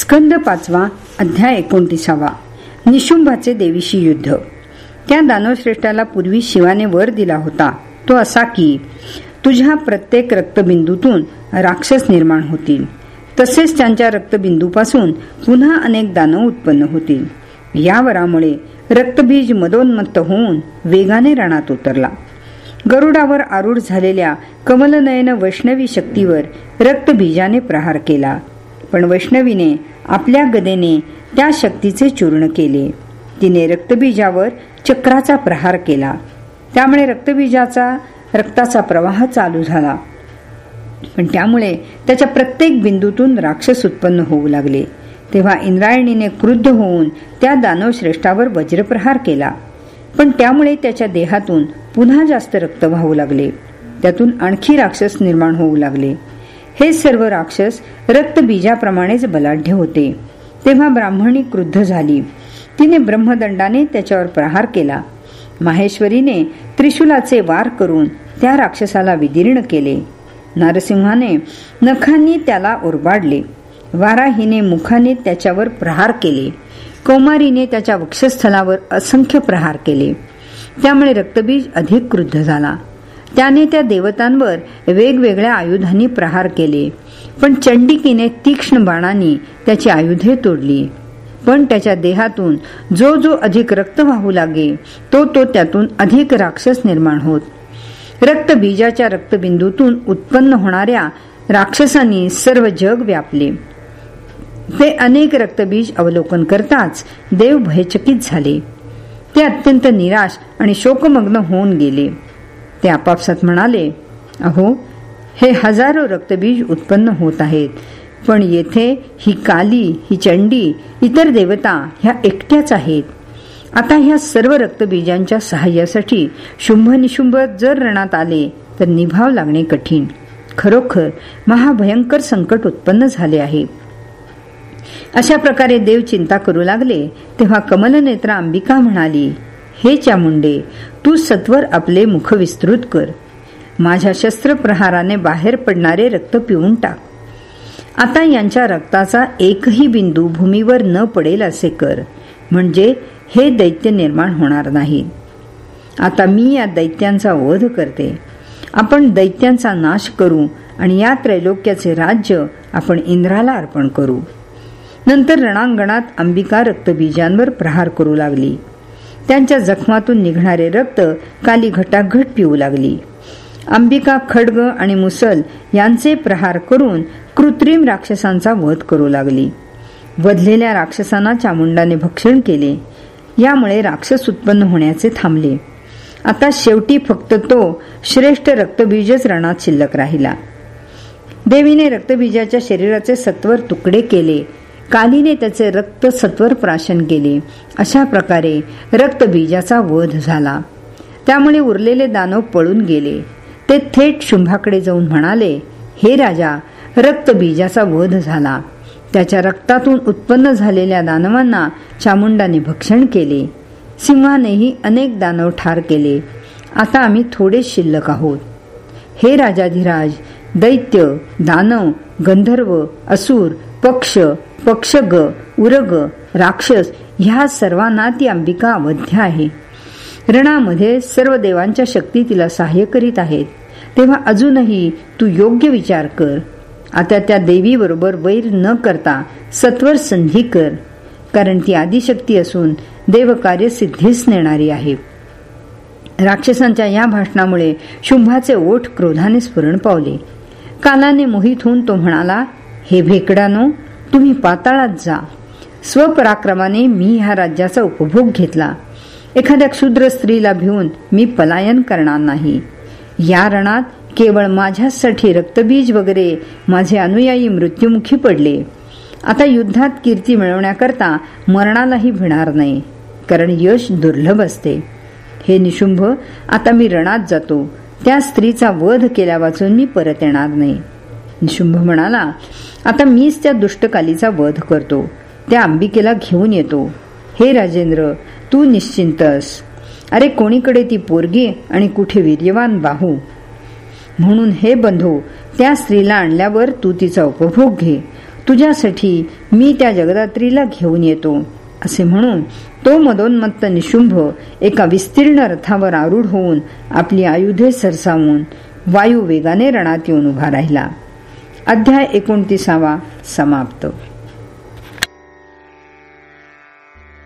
स्कंद पाचवा अध्याय एकोणतीसावा. निशुंभाचे देवीशी युद्ध. त्या दानवश्रेष्ठाला पूर्वी शिवाने वर दिला होता. तो असा की तुझ्या प्रत्येक रक्तबिंदूतून राक्षस निर्माण होतील. तसेच त्यांच्या रक्तबिंदूपासून पुन्हा अनेक दानव उत्पन्न होतील. या वरामुळे रक्तबीज मदोन्मत्त होऊन वेगाने रणात उतरला. गरुडावर आरूढ झालेल्या कमलनयन वैष्णवी शक्तीवर रक्तबीजाने प्रहार केला. पण वैष्णवीने आपल्या गदेने त्या शक्तीचे चूर्ण केले. तिने रक्तबीजावर चक्राचा प्रहार केला. त्यामुळे रक्तबीजाचा रक्ताचा प्रवाह चालू झाला. पण त्यामुळे त्याच्या प्रत्येक बिंदूतून राक्षस उत्पन्न होऊ लागले. तेव्हा इंद्रायणीने क्रुद्ध होऊन त्या दानवश्रेष्ठावर वज्रप्रहार केला. पण त्यामुळे त्याच्या देहातून पुन्हा जास्त रक्त वाहू लागले. त्यातून आणखी राक्षस निर्माण होऊ लागले. हे सर्व राक्षस रक्तबीजाप्रमाणेच बलाढ्य होते. तेव्हा ब्राह्मणी क्रुद्ध झाली. तिने ब्रह्मदंडाने त्याच्यावर प्रहार केला. माहेश्वरीने त्रिशूलाचे वार करून त्या राक्षसाला विदीर्ण केले. नारसिंहाने नखांनी त्याला उरबाडले वाराहीने मुखाने त्याच्यावर प्रहार केले. कौमारीने त्याच्या वक्षस्थलावर असंख्य प्रहार केले. त्यामुळे रक्तबीज अधिक क्रुद्ध झाला. त्याने त्या देवतांवर वेगवेगळ्या आयुधांनी प्रहार केले. पण चंडिकीने तीक्ष्ण बाणांनी त्याची आयुधे तोडली. पण त्याच्या देहातून जो जो अधिक रक्त वाहू लागे तो तो त्यातून अधिक राक्षस निर्माण होत. रक्तबीजाच्या रक्तबिंदूतून उत्पन्न होणाऱ्या राक्षसांनी सर्व जग व्यापले. ते अनेक रक्तबीज अवलोकन करताच देव भयचकित झाले. ते अत्यंत निराश आणि शोकमग्न होऊन गेले. ते आपापसात म्हणाले अहो हे हजारो रक्तबीज उत्पन्न होत आहेत पण येथे ही काली ही चंडी इतर देवता ह्या एकट्याच आहेत. आता ह्या सर्व रक्तबीजांच्या सहाय्यासाठी शुंभ निशुंभ जर रणात आले तर निभाव लागणे कठीण. खरोखर महाभयंकर संकट उत्पन्न झाले आहे. अशा प्रकारे देव चिंता करू लागले तेव्हा कमलनेत्रा अंबिका म्हणाली हे चामुंडे तू सत्वर आपले मुख विस्तृत कर. माझ्या शस्त्रप्रहाराने बाहेर पडणारे रक्त पिऊन टाक. आता यांच्या रक्ताचा एकही बिंदू भूमीवर न पडेल असे कर. म्हणजे हे दैत्य निर्माण होणार नाही. आता मी या दैत्यांचा वध करते. आपण दैत्यांचा नाश करू आणि या त्रैलोक्याचे राज्य आपण इंद्राला अर्पण करू. नंतर रणांगणात अंबिका रक्तबीजांवर प्रहार करू लागली. त्यांच्या जखमातून निघणारे रक्त काली घटाघट पिऊ लागली. अंबिका खडग आणि मुसल यांचे प्रहार करून कृत्रिम राक्षसांचा वध करू लागली. वधलेल्या राक्षसांना चामुंडाने भक्षण केले. यामुळे राक्षस उत्पन्न होण्याचे थांबले. आता शेवटी फक्त तो श्रेष्ठ रक्तबीजच रणात शिल्लक राहिला. देवीने रक्तबीजाच्या शरीराचे सत्वर तुकडे केले. कालीने त्याचे रक्त सत्वर प्राशन केले. अशा प्रकारे रक्तबीजाचा वध झाला. त्यामुळे उरलेले दानव पळून गेले. ते थेट शुंभाकडे जाऊन म्हणाले हे राजा रक्तबीजाचा वध झाला. त्याच्या रक्तातून उत्पन्न झालेल्या दानवांना चामुंडाने भक्षण केले. सिंहानेही अनेक दानव ठार केले. आता आम्ही थोडे शिल्लक आहोत. हे राजाधिराज दैत्य दानव गंधर्व असुर पक्ष पक्षग उरग राक्षस ह्या सर्वांना ती अंबिका अवध्य आहे. रणामध्ये सर्व देवांच्या शक्ती तिला सहाय्य करीत आहेत. तेव्हा अजूनही तू योग्य विचार कर. आता त्या देवी बरोबर वैर न करता सत्वर संधी कर. कारण ती आदिशक्ती असून देवकार्य सिद्धीस नेणारी आहे. राक्षसांच्या या भाषणामुळे शुंभाचे ओठ क्रोधाने स्फुरण पावले. कालाने मोहित होऊन तो म्हणाला हे भेकडानो तुम्ही पाताळात जा. स्वपराक्रमाने मी ह्या राज्याचा उपभोग घेतला. एखाद्या क्षुद्र स्त्रीला भिवून मी पलायन करणार नाही. या रणात केवळ माझ्यासाठी रक्तबीज वगैरे माझे अनुयायी मृत्युमुखी पडले. आता युद्धात कीर्ती मिळवण्याकरता मरणालाही भिणार नाही कारण यश दुर्लभ असते. हे निशुंभ आता मी रणात जातो. त्या स्त्रीचा वध केल्या वाचून मी परत येणार नाही. निशुंभ म्हणाला आता मीच त्या दुष्टकालीचा वध करतो. त्या अंबिकेला घेऊन येतो. हे राजेंद्र तू निश्चिंतस अरे कोणीकडे ती पोरगी आणि कुठे वीर्यवान बाहू? म्हणून हे बंधू त्या स्त्रीला आणल्यावर तू तिचा उपभोग घे. तुझ्यासाठी मी त्या जगदात्रीला घेऊन येतो. असे म्हणून तो मदोन्मत्त निशुंभ एका विस्तीर्ण रथावर आरूढ होऊन आपली आयुधे सरसावून वायू वेगाने रणात येऊन उभा राहिला. अध्याय एकोणतीसावा समाप्त.